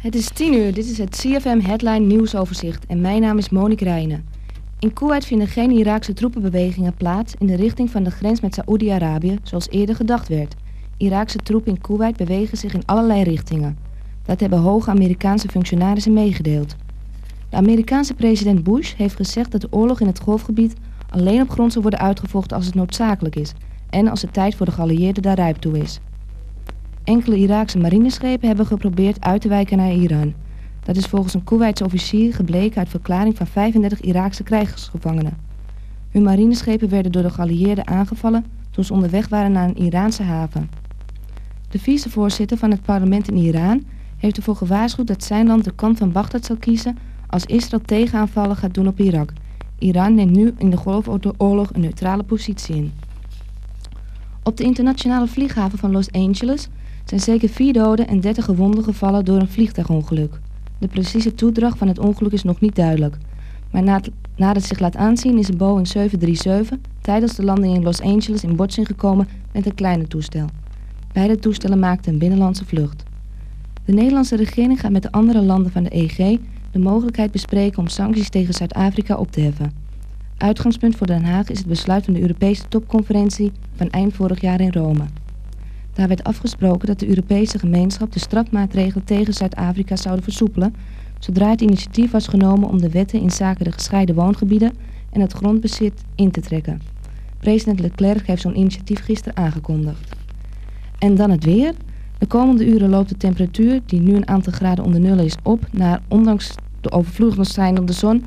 Het is 10 uur, dit is het CFM Headline Nieuwsoverzicht en mijn naam is Monique Rijnen. In Kuwait vinden geen Iraakse troepenbewegingen plaats in de richting van de grens met Saoedi-Arabië, zoals eerder gedacht werd. Iraakse troepen in Kuwait bewegen zich in allerlei richtingen. Dat hebben hoge Amerikaanse functionarissen meegedeeld. De Amerikaanse president Bush heeft gezegd dat de oorlog in het golfgebied alleen op grond zal worden uitgevochten als het noodzakelijk is en als de tijd voor de geallieerden daar rijp toe is. Enkele Iraakse marineschepen hebben geprobeerd uit te wijken naar Iran. Dat is volgens een Koeweitse officier gebleken uit verklaring van 35 Iraakse krijgsgevangenen. Hun marineschepen werden door de geallieerden aangevallen toen ze onderweg waren naar een Iraanse haven. De vicevoorzitter van het parlement in Iran heeft ervoor gewaarschuwd dat zijn land de kant van Bagdad zal kiezen als Israël tegenaanvallen gaat doen op Irak. Iran neemt nu in de golfoorlog een neutrale positie in. Op de internationale vlieghaven van Los Angeles zijn zeker vier doden en 30 gewonden gevallen door een vliegtuigongeluk. De precieze toedracht van het ongeluk is nog niet duidelijk. Maar het, nadat het zich laat aanzien is een Boeing 737 tijdens de landing in Los Angeles in botsing gekomen met een kleine toestel. Beide toestellen maakten een binnenlandse vlucht. De Nederlandse regering gaat met de andere landen van de EG de mogelijkheid bespreken om sancties tegen Zuid-Afrika op te heffen. Uitgangspunt voor Den Haag is het besluit van de Europese topconferentie van eind vorig jaar in Rome. Daar werd afgesproken dat de Europese gemeenschap de strafmaatregelen tegen Zuid-Afrika zouden versoepelen, zodra het initiatief was genomen om de wetten in zaken de gescheiden woongebieden en het grondbezit in te trekken. President Leclerc heeft zo'n initiatief gisteren aangekondigd. En dan het weer. De komende uren loopt de temperatuur, die nu een aantal graden onder nul is, op naar, ondanks de op de zon,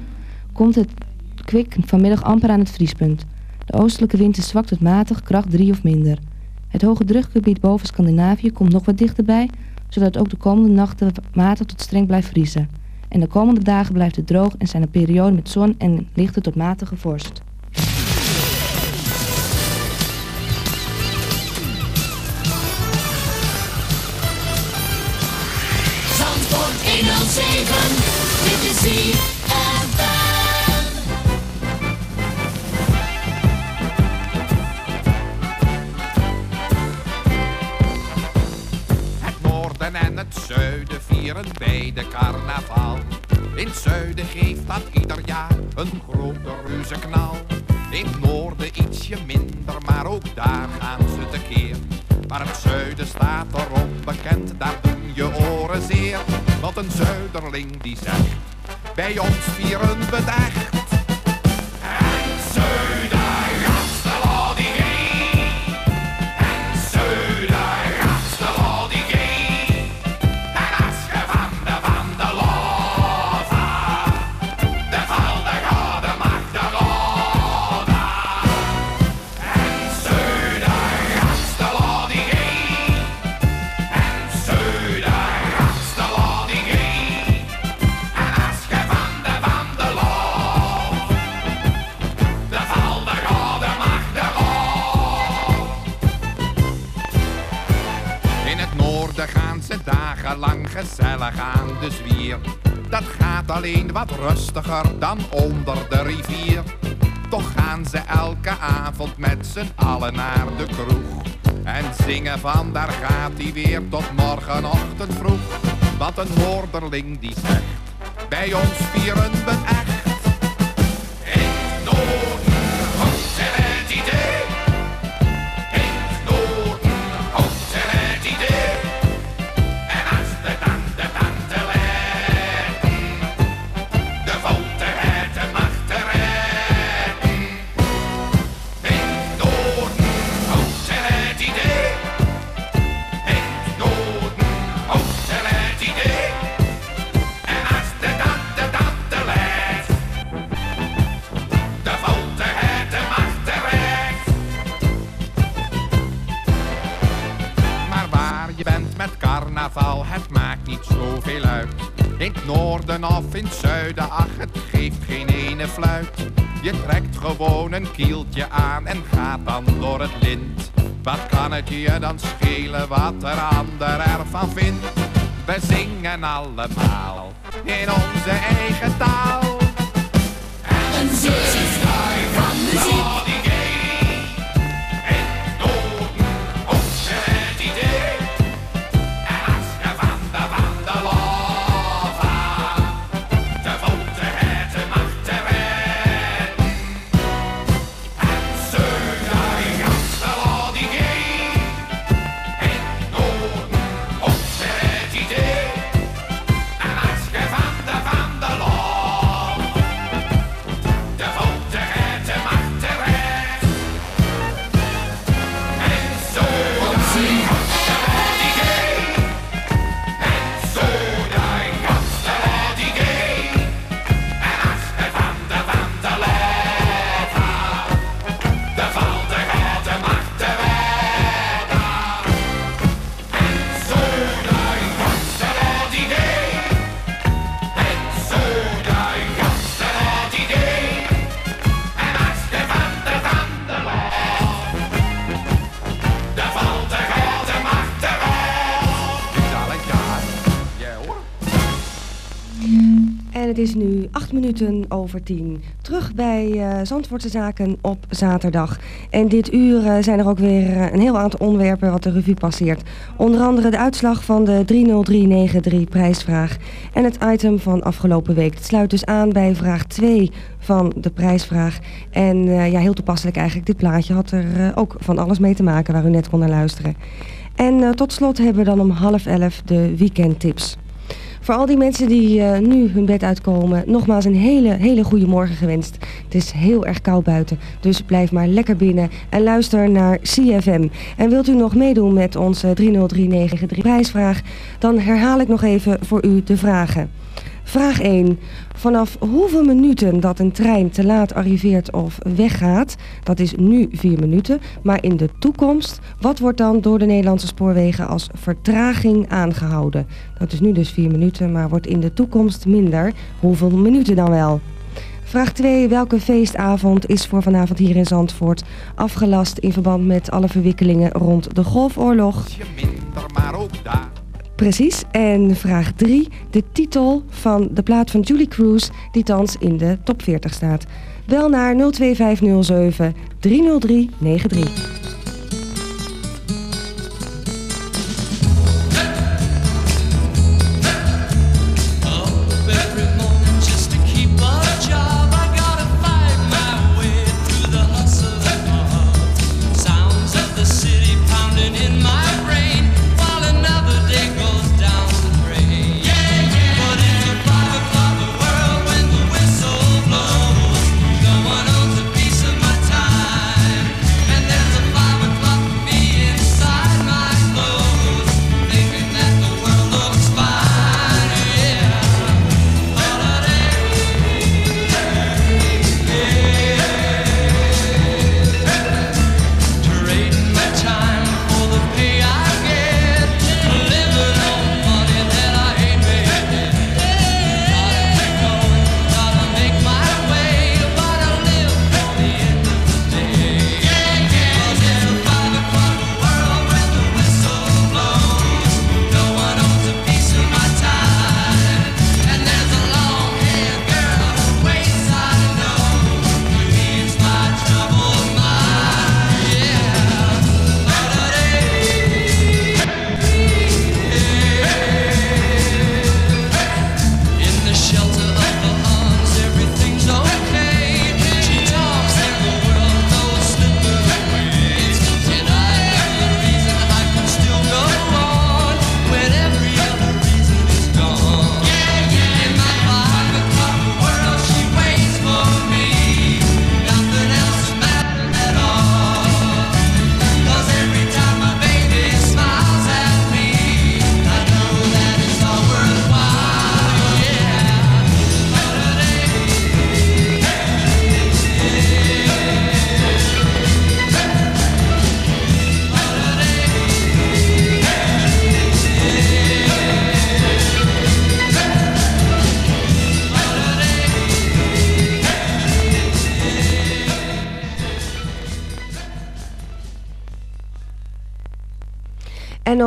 komt het kwik vanmiddag amper aan het vriespunt. De oostelijke wind is zwak tot matig, kracht 3 of minder. Het hoge drukgebied boven Scandinavië komt nog wat dichterbij, zodat ook de komende nachten matig tot streng blijft vriezen. En de komende dagen blijft het droog en zijn er perioden met zon en lichte tot matige vorst. Bij de carnaval. In het zuiden geeft dat ieder jaar een grote reuzeknal. In het noorden ietsje minder, maar ook daar gaan ze tekeer. Maar het zuiden staat erop bekend, daar doen je oren zeer. Want een zuiderling die zegt, bij ons vieren we het echt. gezellig aan de zwier. Dat gaat alleen wat rustiger dan onder de rivier. Toch gaan ze elke avond met z'n allen naar de kroeg. En zingen van daar gaat hij weer tot morgenochtend vroeg. Wat een Noorderling die zegt, bij ons vieren we in het zuiden, ach het geeft geen ene fluit. Je trekt gewoon een kieltje aan en gaat dan door het lint. Wat kan het je dan schelen wat er ander ervan vindt? We zingen allemaal in onze eigen taal. En een minuten over tien. Terug bij uh, Zandvoortse Zaken op zaterdag. En dit uur uh, zijn er ook weer uh, een heel aantal onderwerpen wat de revue passeert. Onder andere de uitslag van de 30393 prijsvraag. En het item van afgelopen week. Het sluit dus aan bij vraag 2 van de prijsvraag. En ja, heel toepasselijk eigenlijk. Dit plaatje had er ook van alles mee te maken waar u net kon naar luisteren. En tot slot hebben we dan om half elf de weekendtips. Voor al die mensen die uh, nu hun bed uitkomen, nogmaals een hele, hele goede morgen gewenst. Het is heel erg koud buiten, dus blijf maar lekker binnen en luister naar CFM. En wilt u nog meedoen met onze 30393 prijsvraag, dan herhaal ik nog even voor u de vragen. Vraag 1. Vanaf hoeveel minuten dat een trein te laat arriveert of weggaat, dat is nu 4 minuten, maar in de toekomst, wat wordt dan door de Nederlandse spoorwegen als vertraging aangehouden? Dat is nu dus 4 minuten, maar wordt in de toekomst minder. Hoeveel minuten dan wel? Vraag 2. Welke feestavond is voor vanavond hier in Zandvoort afgelast in verband met alle verwikkelingen rond de Golfoorlog? minder, maar ook daar. Precies. En vraag 3. De titel van de plaat van Julie Cruz die thans in de top 40 staat. Wel naar 02507 30393.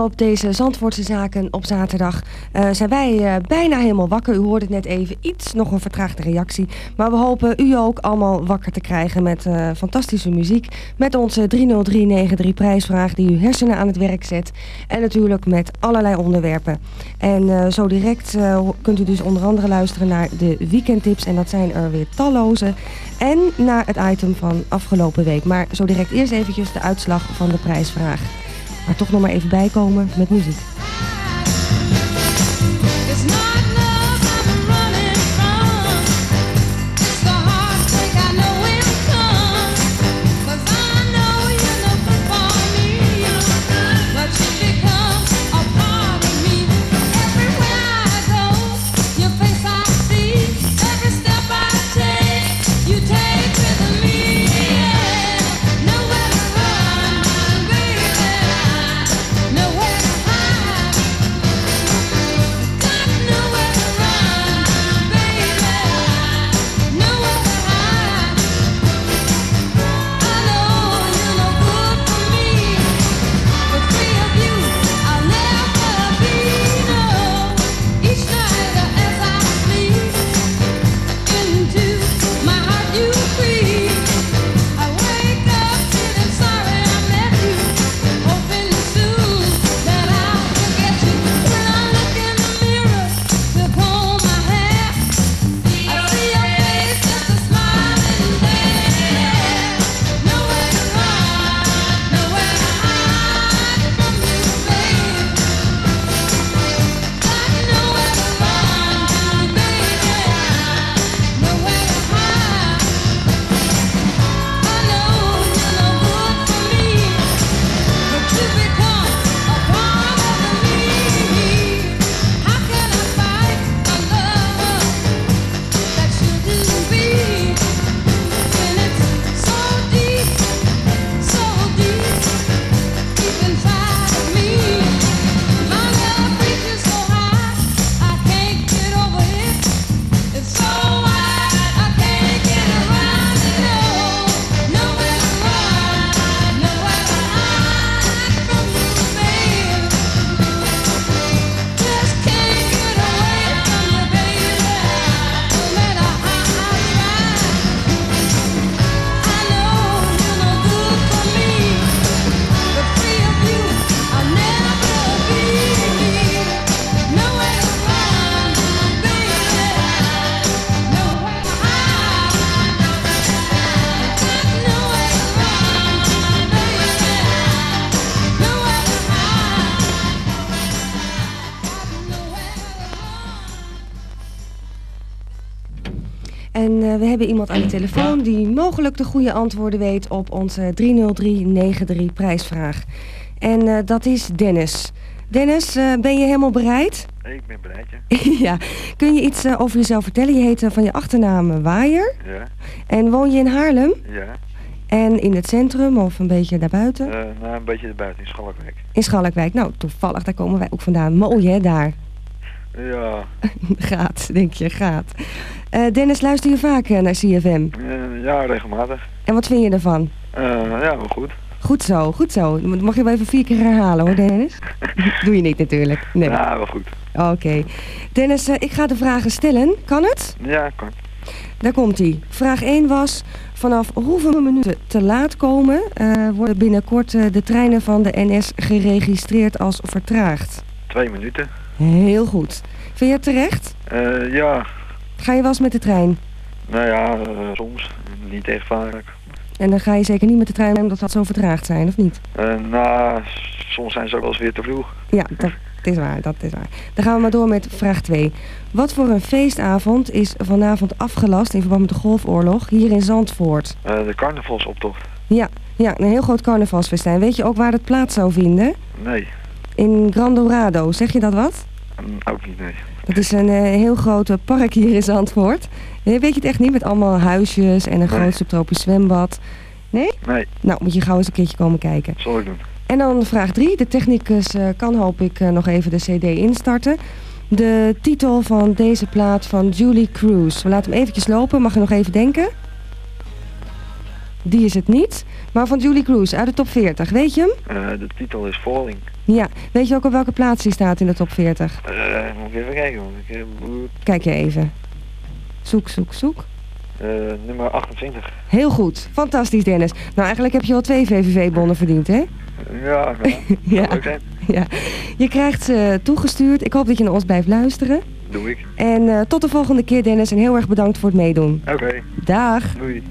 Op deze Zandvoortse zaken op zaterdag uh, zijn wij uh, bijna helemaal wakker. U hoorde het net even iets, nog een vertraagde reactie. Maar we hopen u ook allemaal wakker te krijgen met uh, fantastische muziek. Met onze 30393 prijsvraag die uw hersenen aan het werk zet. En natuurlijk met allerlei onderwerpen. En zo direct kunt u dus onder andere luisteren naar de weekendtips. En dat zijn er weer talloze. En naar het item van afgelopen week. Maar zo direct eerst eventjes de uitslag van de prijsvraag. Maar toch nog maar even bijkomen met muziek. En eh, we hebben iemand aan de telefoon die mogelijk de goede antwoorden weet op onze 30393 prijsvraag. En eh, dat is Dennis. Dennis, eh, ben je helemaal bereid? Ik ben bereid, ja. ja. Kun je iets over jezelf vertellen? Je heet van je achternaam Waaier. Ja, En woon je in Haarlem? ja. En in het centrum of een beetje daarbuiten? Nou, een beetje erbuiten in Schalkwijk. In Schalkwijk. Nou, toevallig, daar komen wij ook vandaan. Mooi hè, daar. Ja, gaat, denk je, gaat. Eh, Dennis, luister je vaak eh, naar CFM? eh, ja, regelmatig. En wat vind je ervan? Ja, wel goed. Goed zo, goed zo. Mag je wel even vier keer herhalen hoor, Dennis? Doe je niet natuurlijk. Nee. Ja, wel goed. Oké. Dennis, ik ga de vragen stellen. Kan het? Ja, kan. Daar komt ie. Vraag 1 was... Vanaf hoeveel minuten te laat komen... worden binnenkort de treinen van de NS geregistreerd als vertraagd? Twee minuten. Heel goed. Vind je het terecht? Ja, Ga je wel eens met de trein? nou ja, eh, soms. Niet echt vaak. En dan ga je zeker niet met de trein omdat dat zo vertraagd zijn, of niet? Eh, nou, soms zijn ze ook wel eens weer te vroeg. Ja, dat is waar, dat is waar. Dan gaan we maar door met vraag 2. Wat voor een feestavond is vanavond afgelast in verband met de golfoorlog hier in Zandvoort? Eh, de carnavalsoptocht. Ja, ja, een heel groot carnavalsfestijn. Weet je ook waar het plaats zou vinden? Nee, In Gran Dorado, zeg je dat wat? mm, ook niet, nee. Dat is een eh, heel groot eh, park hier in Zandvoort. Eh, weet je het echt niet? Met allemaal huisjes en een Nee. groot subtropisch zwembad. Nee? Nee, Nou, moet je gauw eens een keertje komen kijken. zal ik doen. En dan vraag 3. De technicus kan hoop ik nog even de cd instarten. De titel van deze plaat van Julie Cruz. We laten hem eventjes lopen. Mag je nog even denken? Die is het niet. Maar van Julie Cruz uit de top 40. Weet je hem? Eh, de titel is Falling. Ja. Weet je ook op welke plaats die staat in de top 40? Eh, moet ik even kijken, want ik heb Kijk je even. Zoek, zoek, zoek. eh, nummer 28. Heel goed. Fantastisch, Dennis. Nou, eigenlijk heb je al twee VVV-bonnen verdiend, hè? Ja, nou, Ja. zijn. Ja. Je krijgt ze toegestuurd. Ik hoop dat je naar ons blijft luisteren. Doe ik. En eh, tot de volgende keer, Dennis. En heel erg bedankt voor het meedoen. Oké, Dag. doei.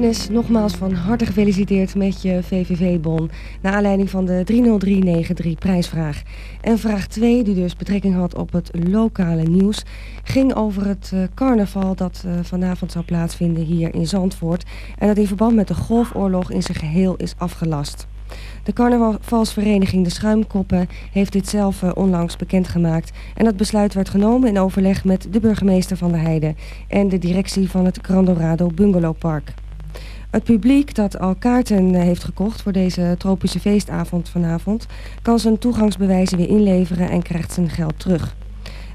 Dennis, nogmaals van harte gefeliciteerd met je VVV-bon. Naar aanleiding van de 30393 prijsvraag. En vraag 2, die dus betrekking had op het lokale nieuws... ging over het uh, carnaval dat uh, vanavond zou plaatsvinden hier in Zandvoort... en dat in verband met de golfoorlog in zijn geheel is afgelast. De carnavalsvereniging De Schuimkoppen heeft dit zelf uh, onlangs bekendgemaakt. En dat besluit werd genomen in overleg met de burgemeester van de Heide... en de directie van het Grandorado Bungalowpark. Het publiek dat al kaarten heeft gekocht voor deze tropische feestavond vanavond... kan zijn toegangsbewijzen weer inleveren en krijgt zijn geld terug.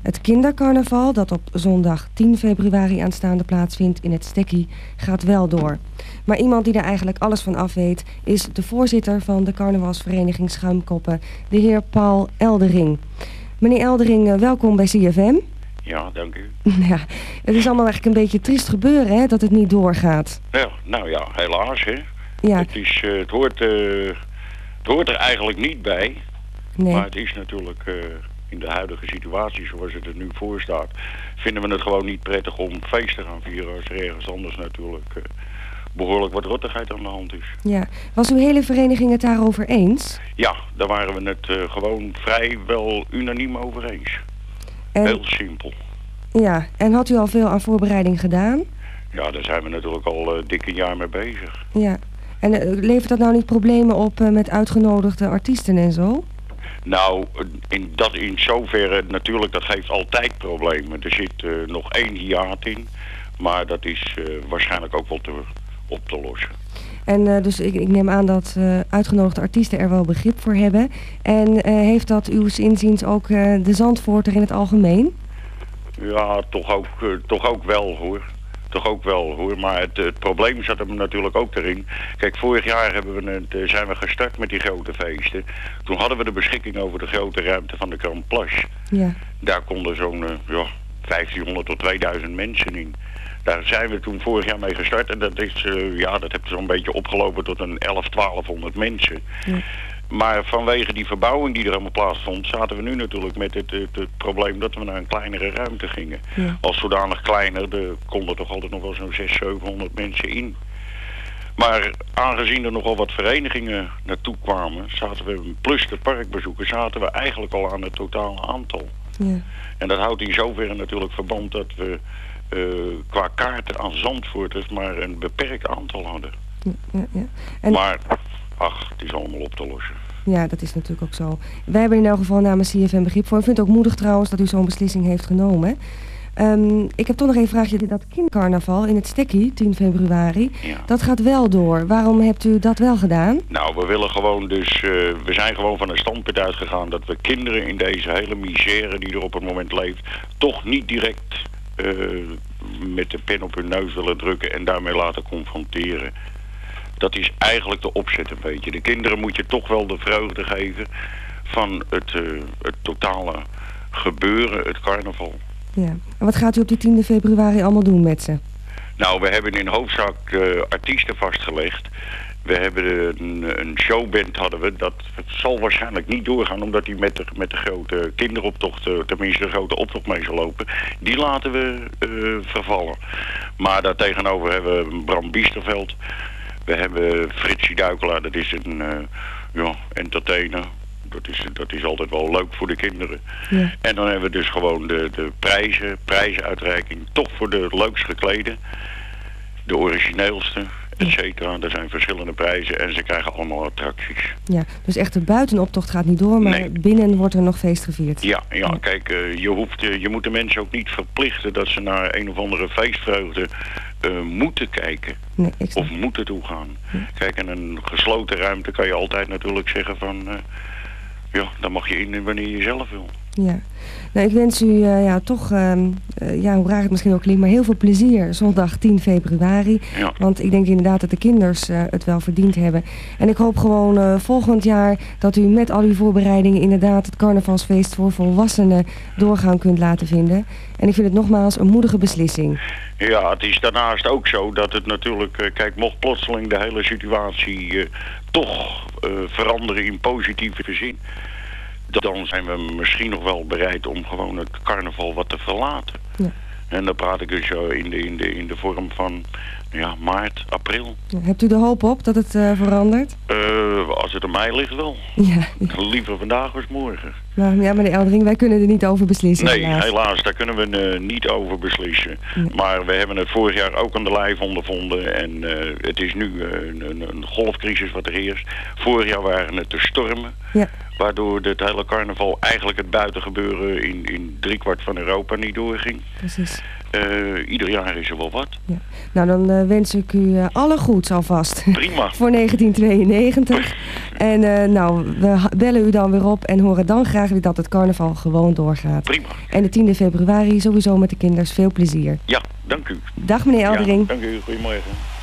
Het kindercarnaval, dat op zondag 10 februari aanstaande plaatsvindt in het Stekkie, gaat wel door. Maar iemand die daar eigenlijk alles van af weet... is de voorzitter van de carnavalsvereniging Schuimkoppen, de heer Paul Eldering. Meneer Eldering, welkom bij CFM. Ja, dank u. Ja, het is allemaal eigenlijk een beetje triest gebeuren, hè, dat het niet doorgaat. Ja, nou ja, helaas, hè. Ja, Het, is, eh, het, hoort, eh, het hoort er eigenlijk niet bij. nee. Maar het is natuurlijk eh, in de huidige situatie zoals het er nu voor staat... vinden we het gewoon niet prettig om feest te gaan vieren... als er ergens anders natuurlijk eh, behoorlijk wat rottigheid aan de hand is. Ja. Was uw hele vereniging het daarover eens? Ja, daar waren we het gewoon vrijwel unaniem over eens. En, Heel simpel. ja. en had u al veel aan voorbereiding gedaan? Ja, daar zijn we natuurlijk al eh, dik een jaar mee bezig. Ja. En eh, levert dat nou niet problemen op eh, met uitgenodigde artiesten en zo? Nou, in, dat in zoverre natuurlijk, dat geeft altijd problemen. Er zit nog één hiaat in, maar dat is waarschijnlijk ook wel te, op te lossen. En eh, dus ik, ik neem aan dat eh, uitgenodigde artiesten er wel begrip voor hebben. En eh, heeft dat uw inziens ook de Zandvoorter in het algemeen? Ja, toch ook, toch ook wel hoor. Toch ook wel hoor. Maar het, het probleem zat hem natuurlijk ook erin. Kijk, vorig jaar hebben we het, zijn we gestart met die grote feesten. Toen hadden we de beschikking over de grote ruimte van de Grand Place. Ja. Daar konden zo'n ja, 1500 tot 2000 mensen in. Daar zijn we toen vorig jaar mee gestart en dat, is, eh, ja, dat heeft zo'n beetje opgelopen tot een 11, 1200 mensen. Ja. Maar vanwege die verbouwing die er allemaal plaatsvond, zaten we nu natuurlijk met het, het, het probleem dat we naar een kleinere ruimte gingen. Ja. Als zodanig kleiner, er konden toch altijd nog wel zo'n 600, 700 mensen in. Maar aangezien er nogal wat verenigingen naartoe kwamen, zaten we, plus de parkbezoeken, zaten we eigenlijk al aan het totale aantal. Ja. En dat houdt in zoverre natuurlijk verband dat we qua kaarten aan Zandvoorters maar een beperkt aantal hadden. Ja, ja. En Maar, ach, het is allemaal op te lossen. ja, dat is natuurlijk ook zo. Wij hebben in elk geval namens CFM begrip voor. Ik vind het ook moedig trouwens dat u zo'n beslissing heeft genomen. Ehm, ik heb toch nog een vraagje. Dat kindercarnaval in het Stekkie, 10 februari, Ja. dat gaat wel door. Waarom hebt u dat wel gedaan? Nou, we willen gewoon dus, eh, we zijn gewoon van een standpunt uitgegaan dat we kinderen in deze hele misère die er op het moment leeft, toch niet direct eh, met de pen op hun neus willen drukken en daarmee laten confronteren. Dat is eigenlijk de opzet een beetje. De kinderen moet je toch wel de vreugde geven van het, eh, het totale gebeuren, het carnaval. Ja. En wat gaat u op die 10 februari allemaal doen met ze? Nou, we hebben in hoofdzaak eh, artiesten vastgelegd. We hebben een, een showband hadden we. Dat zal waarschijnlijk niet doorgaan omdat die met de, met de grote kinderoptocht, eh, tenminste de grote optocht mee zal lopen. Die laten we eh, vervallen. Maar daartegenover hebben we Bram Biesterveld. We hebben Fritsie Duikelaar, dat is een eh, ja, entertainer. Dat is, dat is altijd wel leuk voor de kinderen. Ja. En dan hebben we dus gewoon de, de prijzen, prijzenuitreiking, toch voor de leukst geklede. De origineelste, et cetera. Er zijn verschillende prijzen en ze krijgen allemaal attracties. Ja, dus echt de buitenoptocht gaat niet door, maar Nee. binnen wordt er nog feest gevierd. Ja, ja kijk, eh, je, hoeft, eh, je moet de mensen ook niet verplichten dat ze naar een of andere feestvreugde eh, moeten kijken. Nee. Of moeten toegaan. Kijk, in een gesloten ruimte kan je altijd natuurlijk zeggen van... ja, dan mag je in wanneer je zelf wil. Ja. Nou, ik wens u eh, ja, toch, ehm, eh, ja, hoe raar het misschien ook klinkt, maar heel veel plezier zondag 10 februari. Ja. Want ik denk inderdaad dat de kinders eh, het wel verdiend hebben. En ik hoop gewoon volgend jaar dat u met al uw voorbereidingen inderdaad het carnavalsfeest voor volwassenen doorgaan kunt laten vinden. En ik vind het nogmaals een moedige beslissing. Ja, het is daarnaast ook zo dat het natuurlijk... kijk, mocht plotseling de hele situatie toch veranderen in positieve zin... dan zijn we misschien nog wel bereid om gewoon het carnaval wat te verlaten. Ja. En dan praat ik dus eh, in, de, in, de, in de vorm van ja, maart, april. Hebt u er hoop op dat het eh, verandert? Eh, als het aan mij ligt wel. Ja. Liever vandaag als morgen. Nou, ja, meneer Eldering, wij kunnen er niet over beslissen. Nee, helaas. helaas, daar kunnen we eh, niet over beslissen. Maar we hebben het vorig jaar ook aan de lijf ondervonden. En het is nu een, een, een golfcrisis wat er heerst. Vorig jaar waren het de stormen. Ja. Waardoor het hele carnaval eigenlijk het buitengebeuren in, in driekwart van Europa niet doorging. Precies. Eh, ieder jaar is er wel wat. Ja. Nou, dan eh, wens ik u eh, alle goeds alvast. Prima. Voor 1992. en nou, we bellen u dan weer op en horen dan graag weer dat het carnaval gewoon doorgaat. Prima. En de 10e februari sowieso met de kinders veel plezier. Ja, dank u. Dag meneer Eldering. Ja, dank u. Goedemorgen.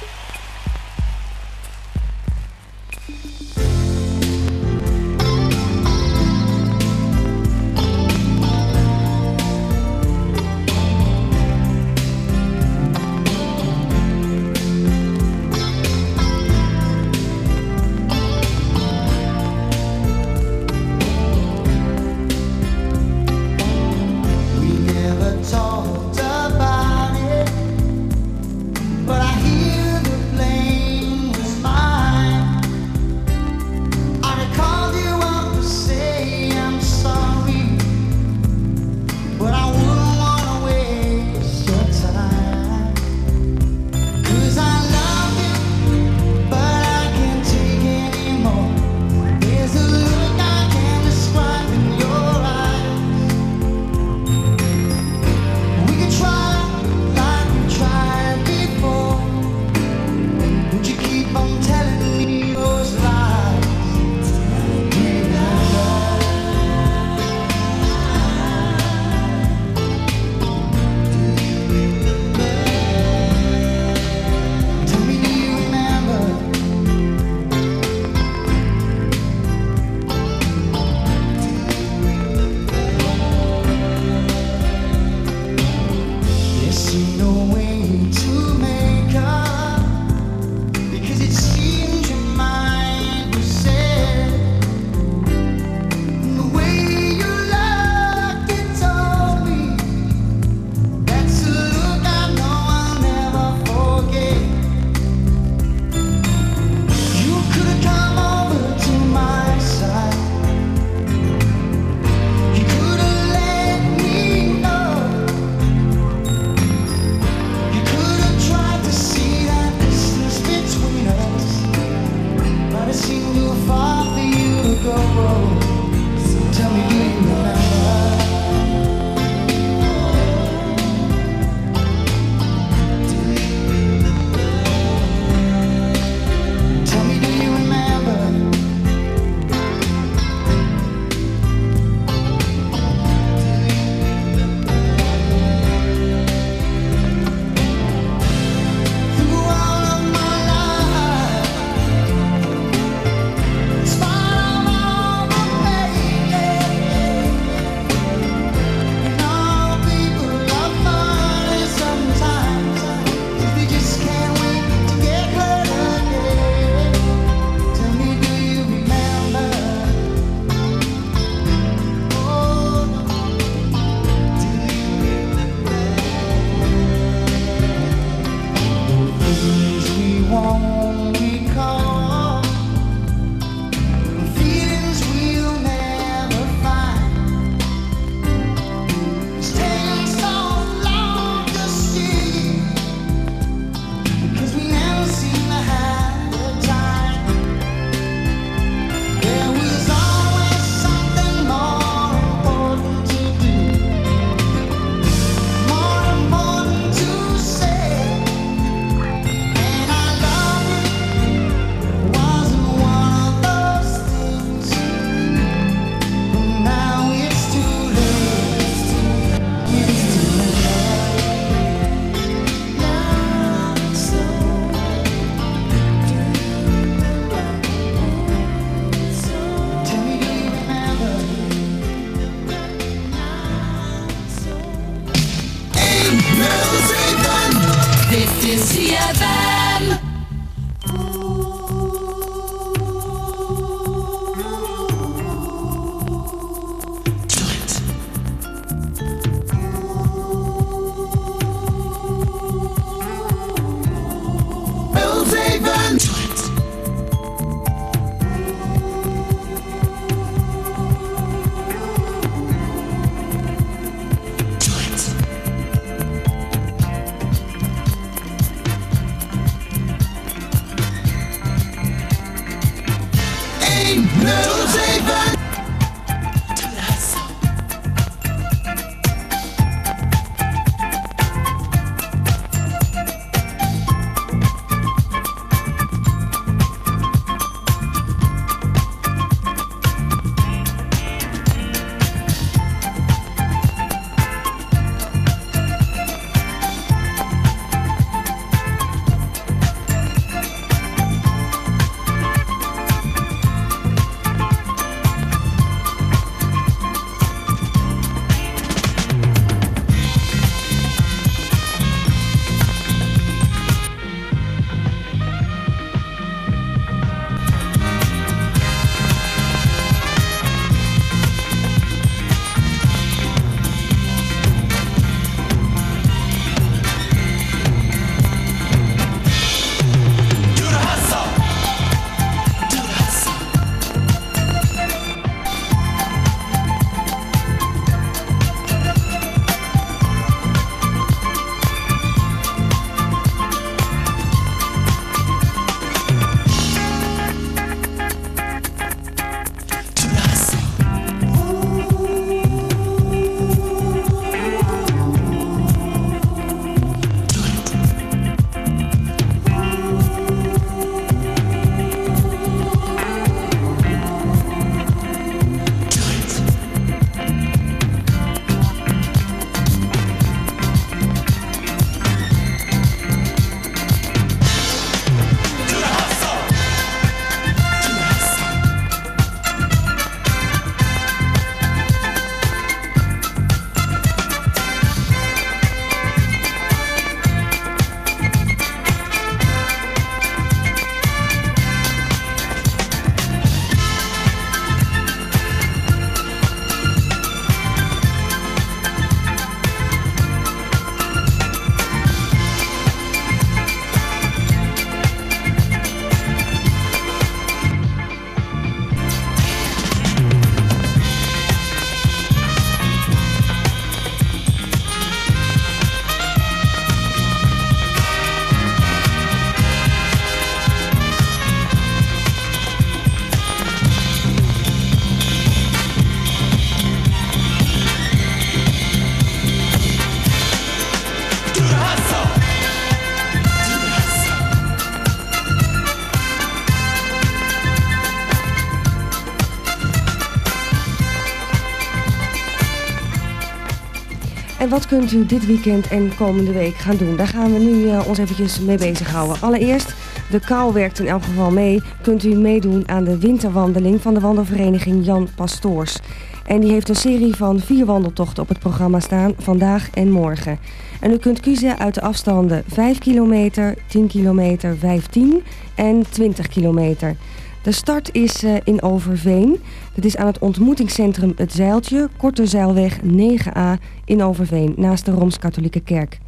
Wat kunt u dit weekend en komende week gaan doen? Daar gaan we nu eh, ons eventjes mee bezighouden. Allereerst, de kou werkt in elk geval mee. Kunt u meedoen aan de winterwandeling van de wandelvereniging Jan Pastoors. En die heeft een serie van vier wandeltochten op het programma staan, vandaag en morgen. En u kunt kiezen uit de afstanden 5 kilometer, 10 kilometer, 15 en 20 kilometer. De start is eh, in Overveen. Dat is aan het ontmoetingscentrum Het Zeiltje, Korte Zeilweg 9A in Overveen, naast de Rooms-Katholieke Kerk.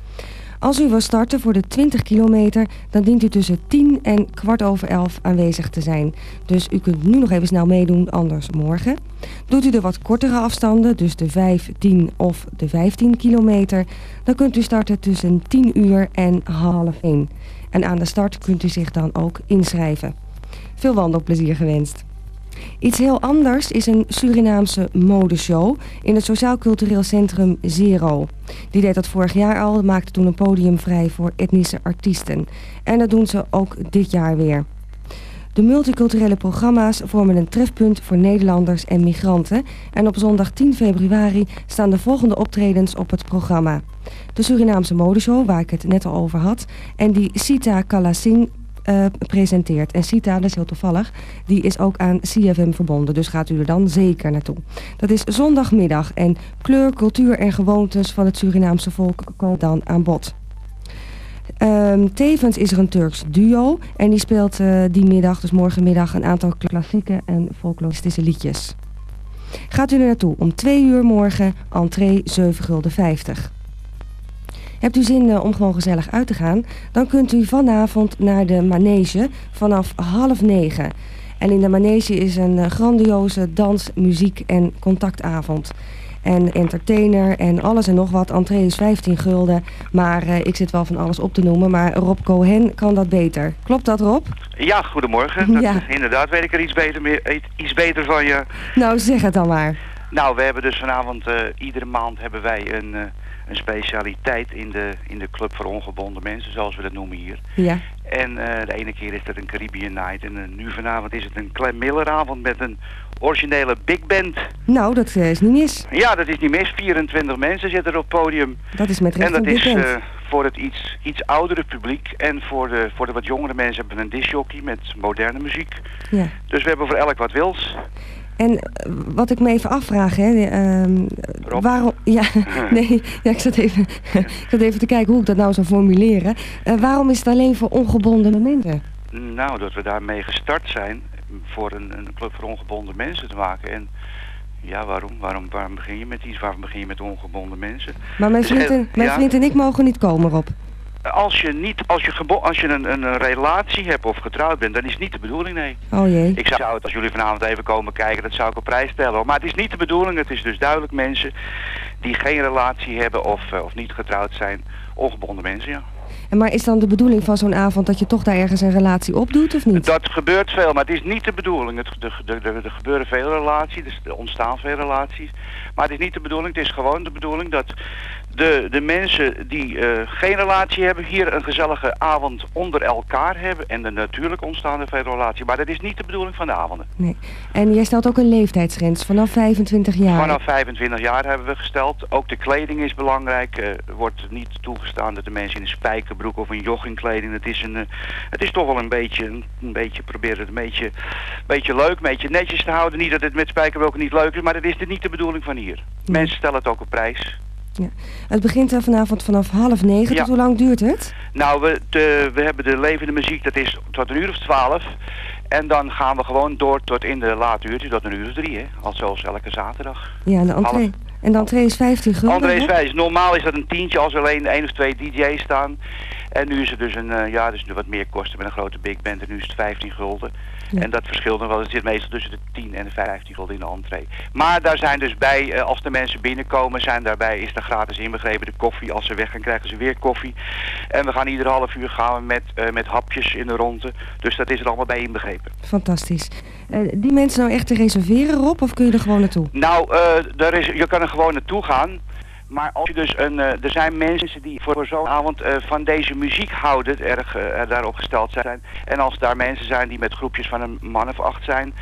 Als u wil starten voor de 20 kilometer, dan dient u tussen 10 en kwart over 11 aanwezig te zijn. Dus u kunt nu nog even snel meedoen, anders morgen. Doet u de wat kortere afstanden, dus de 5, 10 of de 15 kilometer, dan kunt u starten tussen 10 uur en half 1. En aan de start kunt u zich dan ook inschrijven. Veel wandelplezier gewenst. Iets heel anders is een Surinaamse modeshow in het Sociaal Cultureel Centrum Zero. Die deed dat vorig jaar al, maakte toen een podium vrij voor etnische artiesten. En dat doen ze ook dit jaar weer. De multiculturele programma's vormen een trefpunt voor Nederlanders en migranten. En op zondag 10 februari staan de volgende optredens op het programma. De Surinaamse modeshow, waar ik het net al over had, en die Sita Kalasing eh, presenteert. En Sita, dat is heel toevallig, die is ook aan CFM verbonden. Dus gaat u er dan zeker naartoe. Dat is zondagmiddag en kleur, cultuur en gewoontes van het Surinaamse volk komen dan aan bod. Ehm, tevens is er een Turks duo en die speelt eh, die middag, dus morgenmiddag, een aantal klassieke en folkloristische liedjes. Gaat u er naartoe om 2 uur morgen, entree 7,50 gulden. Hebt u zin eh, om gewoon gezellig uit te gaan, dan kunt u vanavond naar de manege vanaf half negen. En in de manege is een eh, grandioze dans, muziek en contactavond. En entertainer en alles en nog wat. Entree is 15 gulden. Maar eh, ik zit wel van alles op te noemen. Maar Rob Cohen kan dat beter. Klopt dat Rob? Ja, goedemorgen. Dat, Ja. Inderdaad, weet ik er iets beter, meer, iets beter van je. Nou, zeg het dan maar. Nou, we hebben dus vanavond, iedere maand hebben wij een, een specialiteit in de, in de Club voor Ongebonden Mensen, zoals we dat noemen hier. Ja. En eh, de ene keer is dat een Caribbean Night en eh, nu vanavond is het een Clem Miller avond met een originele big band. Nou, dat eh, is niet mis. Ja, dat is niet mis. 24 mensen zitten er op het podium. Dat is met En recht dat een is voor het iets, iets oudere publiek en voor de, voor de wat jongere mensen hebben we een discjockey met moderne muziek. Ja. Dus we hebben voor elk wat wils. En eh, wat ik me even afvraag, hè, ehm, waarom... Ja, nee, ja, ik, zat even, ik zat even te kijken hoe ik dat nou zou formuleren. Eh, waarom is het alleen voor ongebonden mensen? Nou, dat we daarmee gestart zijn voor een, een club voor ongebonden mensen te maken. En ja, waarom? Waarom, waarom begin je met iets? Waarom begin je met ongebonden mensen? Maar mijn vriend, en, mijn ja? vriend en ik mogen niet komen, Rob. Als je, niet, als je, gebo als je een, een, relatie hebt of getrouwd bent, dan is het niet de bedoeling, nee. Oh jee. Ik zou het, als jullie vanavond even komen kijken, dat zou ik op prijs stellen. hoor. Maar het is niet de bedoeling, het is dus duidelijk mensen die geen relatie hebben of, eh, of niet getrouwd zijn. Ongebonden mensen, ja. En maar is dan de bedoeling van zo'n avond dat je toch daar ergens een relatie op doet, of niet? Dat gebeurt veel, maar het is niet de bedoeling. Het, er, er, er- er gebeuren veel relaties, dus er ontstaan veel relaties. Maar het is niet de bedoeling, het is gewoon de bedoeling dat de, de mensen die eh, geen relatie hebben... hier een gezellige avond onder elkaar hebben. En er natuurlijk ontstaan er veel relaties. Maar dat is niet de bedoeling van de avonden. Nee. En jij stelt ook een leeftijdsgrens vanaf 25 jaar. Vanaf 25 jaar hebben we gesteld. Ook de kleding is belangrijk. Eh, Er wordt niet toegestaan dat de mensen in een spijkerbroek of een joggingkleding. Het is, een, eh, het is toch wel een beetje, een beetje proberen het een beetje, beetje leuk, een beetje netjes te houden. Niet dat het met spijkerbroeken niet leuk is, maar dat is niet de bedoeling van hier. Nee. Mensen stellen het ook op prijs. Het begint vanavond vanaf half negen. Ja. Tot hoe lang duurt het? Nou, we, de, we hebben de levende muziek, dat is tot een uur of twaalf. En dan gaan we gewoon door tot in de late uurtjes, tot een uur of drie, hè. Al zoals elke zaterdag. Ja, en de entree, en de entree is 15 gulden. André is hè? wijs. Normaal is dat een tientje als er alleen één of twee DJ's staan. En nu is het dus een, eh, ja, dus nu wat meer kosten met een grote big band. En nu is het 15 gulden. Ja. En dat verschilt nog wel. Het zit meestal tussen de 10 en de 15 gulden in de entree. Maar daar zijn dus bij, eh, als de mensen binnenkomen, zijn daarbij, is er gratis inbegrepen de koffie. Als ze weg gaan, krijgen ze weer koffie. En we gaan ieder half uur gaan we met, eh, met hapjes in de ronde. Dus dat is er allemaal bij inbegrepen. Fantastisch. Eh, die mensen nou echt te reserveren, Rob? Of kun je er gewoon naartoe? Nou, daar is, je kan er gewoon naartoe gaan. Maar als je dus een, eh, er zijn mensen die voor zo'n avond eh, van deze muziek houden, erg eh, daarop gesteld zijn. En als daar mensen zijn die met groepjes van een man of acht zijn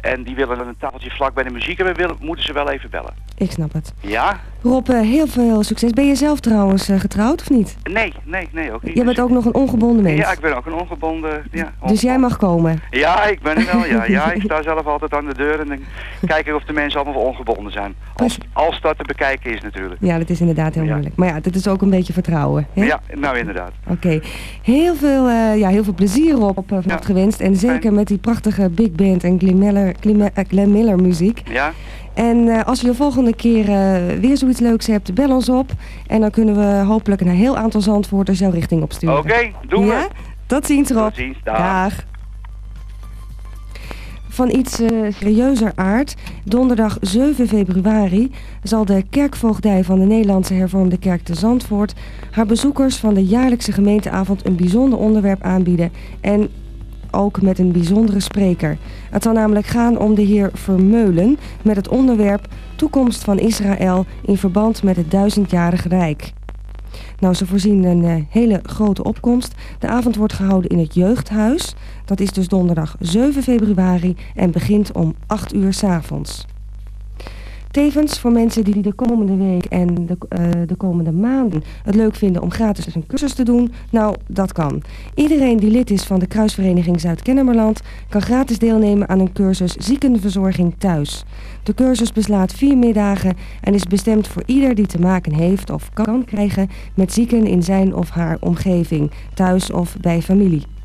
en die willen een tafeltje vlak bij de muziek hebben, willen, moeten ze wel even bellen. Ik snap het. Ja? Rob, eh, heel veel succes. Ben je zelf trouwens eh, getrouwd of niet? Nee, nee, nee, ook niet. Je bent ook nog een ongebonden mens. Ja, ik ben ook een ongebonden... Ja, Dus jij mag komen. Ja, ik ben er wel, ja. Ja, ik sta zelf altijd aan de deur en dan kijk ik of de mensen allemaal ongebonden zijn. Als, als dat te bekijken is natuurlijk. Ja, dat is inderdaad heel Ja. moeilijk. Maar ja, dit is ook een beetje vertrouwen. Hè? Ja, nou inderdaad. Oké. Heel, veel, eh, ja, heel veel plezier Rob op, uh, vannacht gewenst. En zeker met die prachtige big band en Glenn Miller, Glenn, Glenn Miller muziek. Ja? En eh, als je de volgende keer eh, weer zoiets leuks hebt, bel ons op. En dan kunnen we hopelijk een heel aantal zandvoorters jouw richting opsturen. Oké, doen we. Ja? Tot ziens Rob. Tot ziens, dag. Van iets eh, serieuzer aard, donderdag 7 februari zal de kerkvoogdij van de Nederlandse hervormde kerk te Zandvoort haar bezoekers van de jaarlijkse gemeenteavond een bijzonder onderwerp aanbieden en ook met een bijzondere spreker. Het zal namelijk gaan om de heer Vermeulen met het onderwerp Toekomst van Israël in verband met het duizendjarige rijk. Nou, ze voorzien een eh, hele grote opkomst. De avond wordt gehouden in het Jeugdhuis. Dat is dus donderdag 7 februari en begint om 8 uur 's avonds. Tevens voor mensen die de komende week en de, eh, de komende maanden het leuk vinden om gratis een cursus te doen, nou, dat kan. Iedereen die lid is van de Kruisvereniging Zuid-Kennemerland kan gratis deelnemen aan een cursus ziekenverzorging thuis. De cursus beslaat vier middagen en is bestemd voor ieder die te maken heeft of kan krijgen met zieken in zijn of haar omgeving, thuis of bij familie.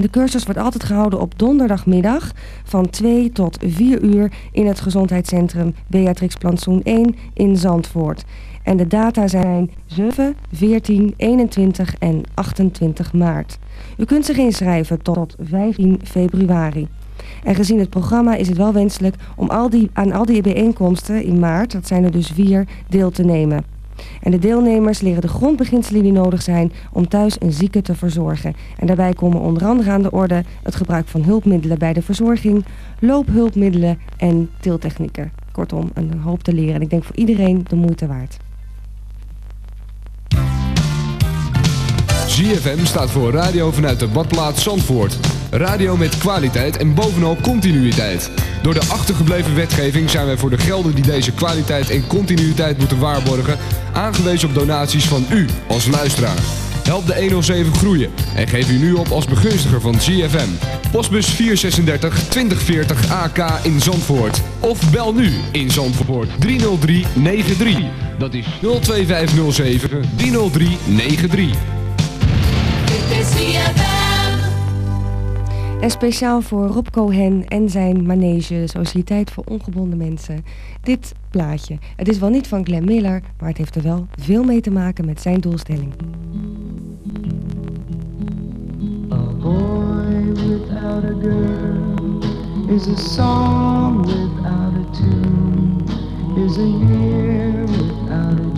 De cursus wordt altijd gehouden op donderdagmiddag van 2 tot 4 uur in het gezondheidscentrum Beatrix Plantsoen 1 in Zandvoort. En de data zijn 7, 14, 21 en 28 maart. U kunt zich inschrijven tot 15 februari. En gezien het programma is het wel wenselijk om al die, aan al die bijeenkomsten in maart, dat zijn er dus vier, deel te nemen. En de deelnemers leren de grondbeginselen die nodig zijn om thuis een zieke te verzorgen. En daarbij komen onder andere aan de orde het gebruik van hulpmiddelen bij de verzorging, loophulpmiddelen en tiltechnieken. Kortom, een hoop te leren. En ik denk voor iedereen de moeite waard. ZFM staat voor radio vanuit de badplaats Zandvoort. Radio met kwaliteit en bovenal continuïteit. Door de achtergebleven wetgeving zijn wij voor de gelden die deze kwaliteit en continuïteit moeten waarborgen... aangewezen op donaties van u als luisteraar. Help de 107 groeien en geef u nu op als begunstiger van ZFM. Postbus 436 2040 AK in Zandvoort. Of bel nu in Zandvoort 30393. Dat is 02507 30393. Dit is ZFM. En speciaal voor Rob Cohen en zijn manege, Sociëteit voor Ongebonden Mensen, dit plaatje. Het is wel niet van Glenn Miller, maar het heeft er wel veel mee te maken met zijn doelstelling. A boy without a girl is a song without a tune, is a year without a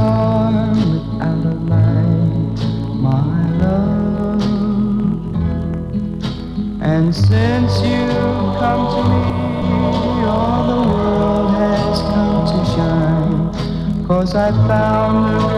without a light, my love. And since you come to me, all the world has come to shine. Cause I found a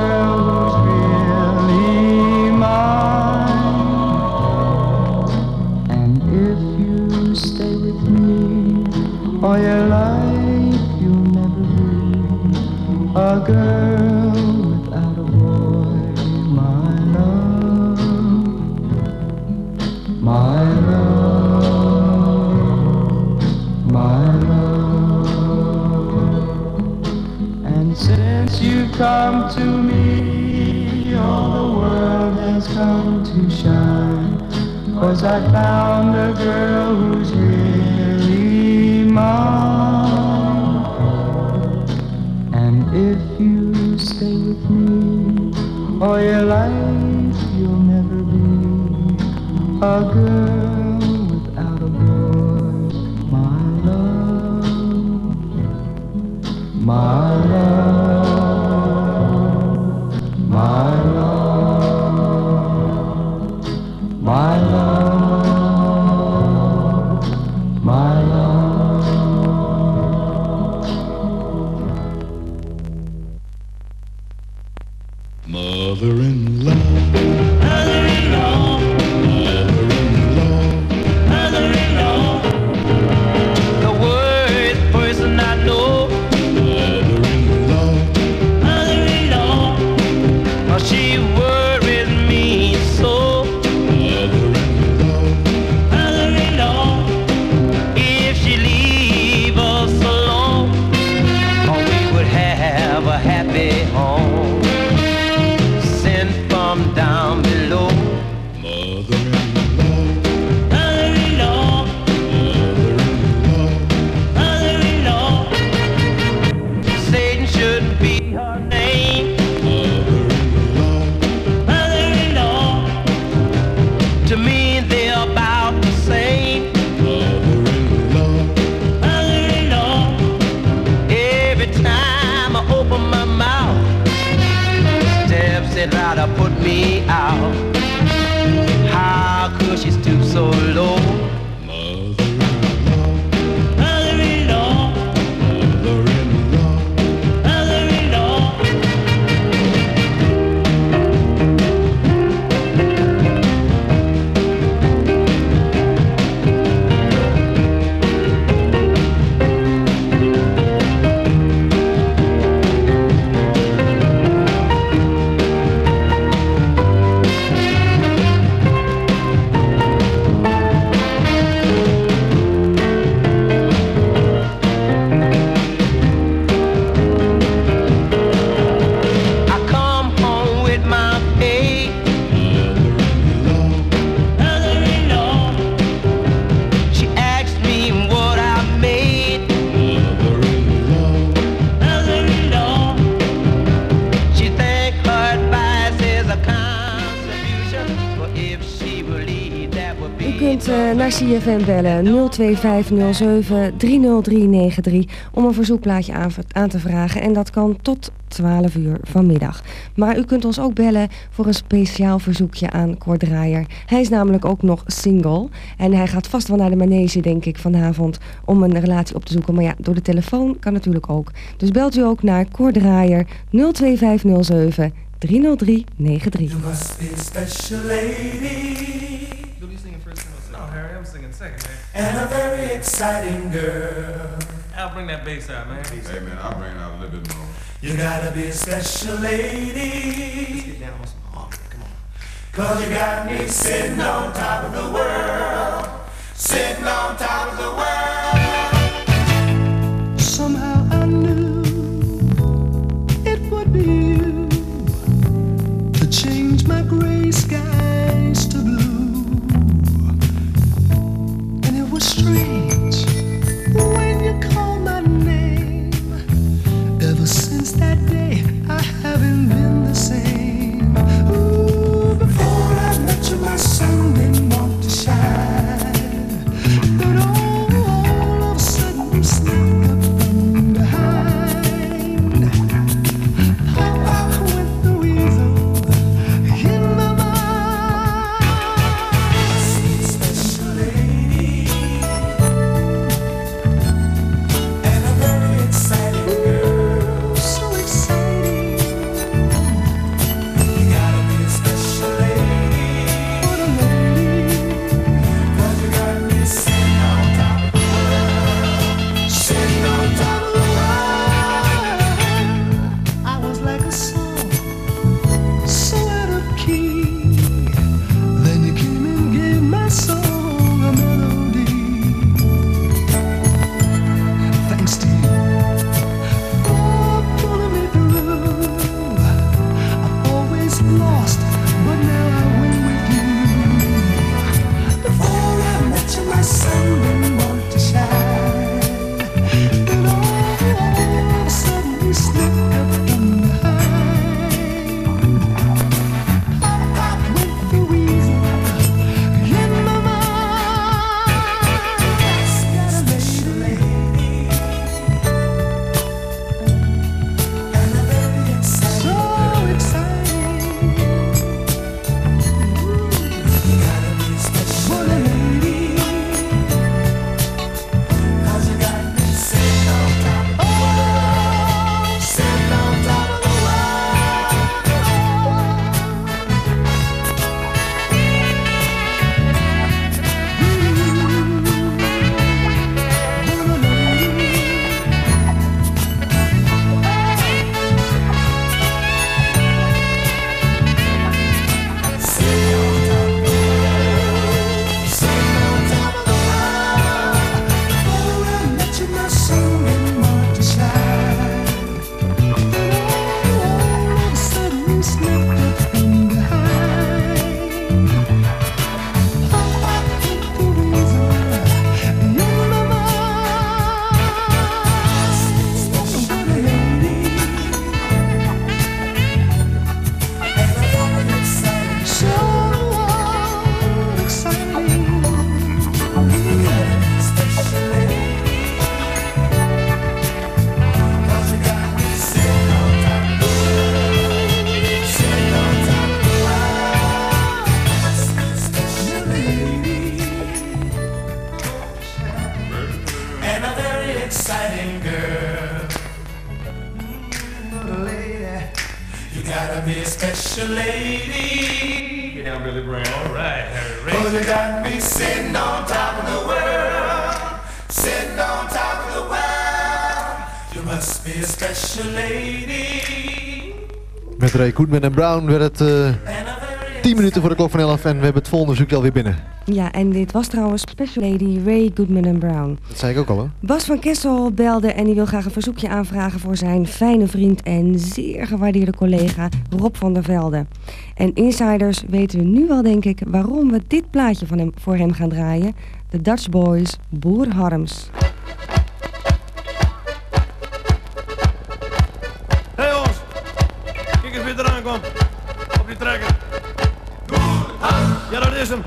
I found a girl who's naar CFM bellen 02507 30393 om een verzoekplaatje aan, te vragen. En dat kan tot 12 uur vanmiddag. Maar u kunt ons ook bellen voor een speciaal verzoekje aan Cor Draaier. Hij is namelijk ook nog single. En hij gaat vast wel naar de manege, denk ik, vanavond om een relatie op te zoeken. Maar ja, door de telefoon kan natuurlijk ook. Dus belt u ook naar Cor Draaier 02507 30393. Second, man. And a very exciting girl. I'll bring that bass out, man. Hey man, I'll bring out a little bit more. You gotta be a special lady. Let's get down on some harmony, come on. Cause you got me sitting on top of the world. Sitting on top of the world. Strange when you called my name. Ever since that day, I haven't been the same. Ooh, before I met you, my sun didn't want to shine. Goodman en Brown werd het eh 10 minuten voor de klok van 11 en we hebben het volgende zoekje alweer binnen. Ja, en dit was trouwens Special Lady Ray Goodman and Brown. Dat zei ik ook al, hè? Bas van Kessel belde en die wil graag een verzoekje aanvragen voor zijn fijne vriend en zeer gewaardeerde collega Rob van der Velde. En insiders weten nu wel, denk ik, waarom we dit plaatje van hem, voor hem gaan draaien. De Dutch Boys, Boer Harms. Komt. Op die trekker. Ja, dat is hem.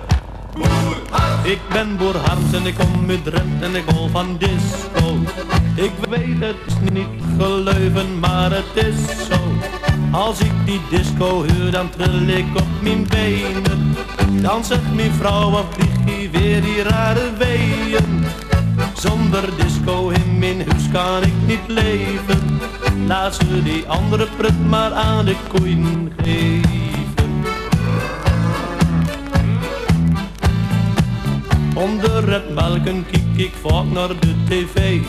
Ik ben Boer Harms en ik kom uit Drenthe en ik hol van disco. Ik weet het is niet geleuven, maar het is zo. Als ik die disco huur, dan tril ik op mijn benen. Dan zegt mijn vrouw, wat je weer die rare weeën. Zonder disco in mijn huis kan ik niet leven. Laat ze die andere prut maar aan de koeien geven. Onder het melken kijk ik vaak naar de tv.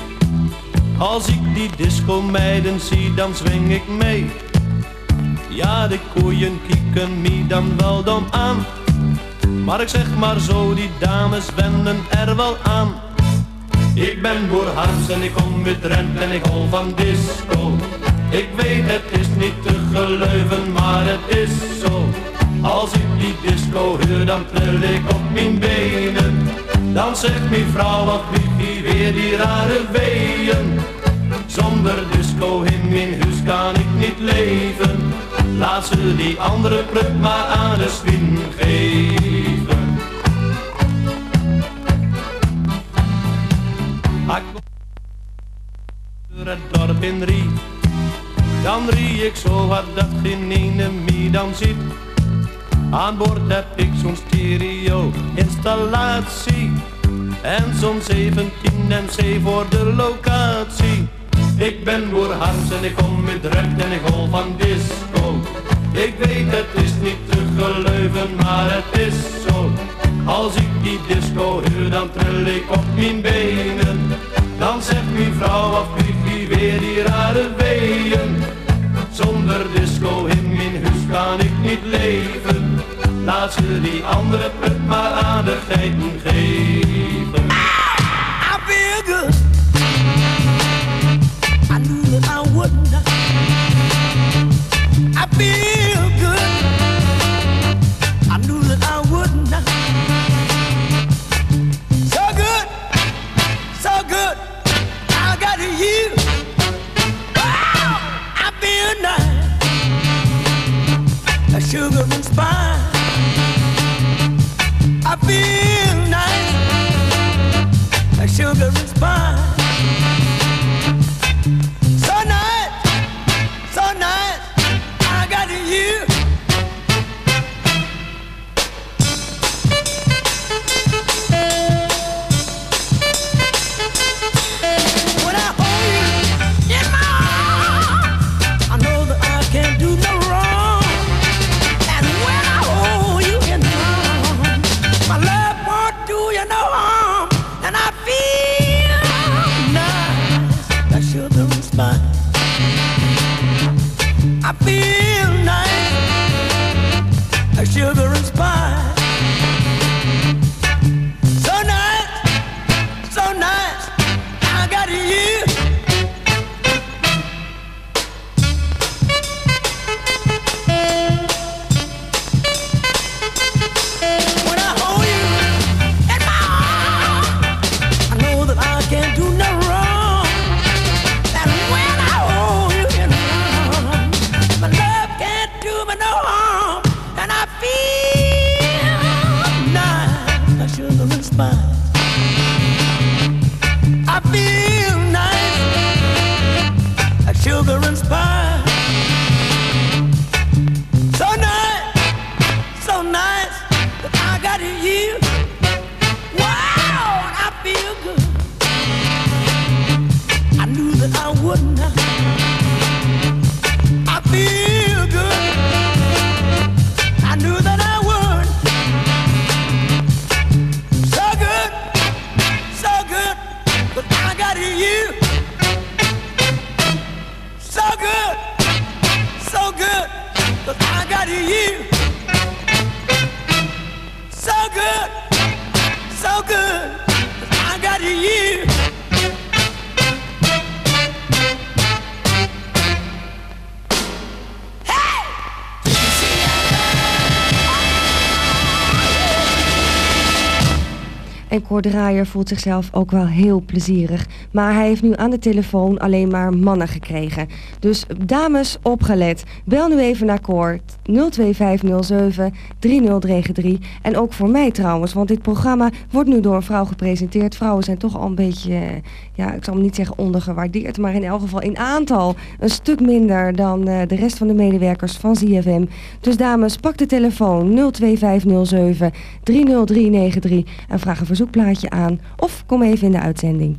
Als ik die disco meiden zie, dan zwing ik mee. Ja, de koeien kieken me dan wel dom aan. Maar ik zeg maar zo, die dames wenden er wel aan. Ik ben Boer Hans en ik kom uit Drenthe en ik hol van disco. Ik weet het is niet te geloven, maar het is zo. Als ik die disco huur, dan tril ik op mijn benen. Dan zegt mijn vrouw, wat vlieg je weer die rare weeën. Zonder disco in mijn huis kan ik niet leven. Laat ze die andere pluk maar aan de swing geven. Dan rie ik zo hard dat geen ene me dan ziet. Aan boord heb ik zo'n stereo installatie. En zo'n 17 MC voor de locatie. Ik ben Boer Hans en ik kom met Drenthe en ik hol van disco. Ik weet het is niet te geloven, maar het is zo. Als ik die disco huur, dan tril ik op mijn benen. Dan zegt mijn vrouw, vlieg weer die rare weeën. Zonder disco in mijn huis kan ik niet leven. Laat ze die andere put maar aan de geiten geven. I good. woman's pie. Cor Draaier voelt zichzelf ook wel heel plezierig. Maar hij heeft nu aan de telefoon alleen maar mannen gekregen. Dus dames, opgelet. Bel nu even naar Cor. 02507 3093. En ook voor mij trouwens, want dit programma wordt nu door een vrouw gepresenteerd. Vrouwen zijn toch al een beetje, eh, ja, ik zal me niet zeggen ondergewaardeerd, maar in elk geval in aantal een stuk minder dan eh, de rest van de medewerkers van ZFM. Dus dames, pak de telefoon 02507 30393 en vraag een aan of kom even in de uitzending.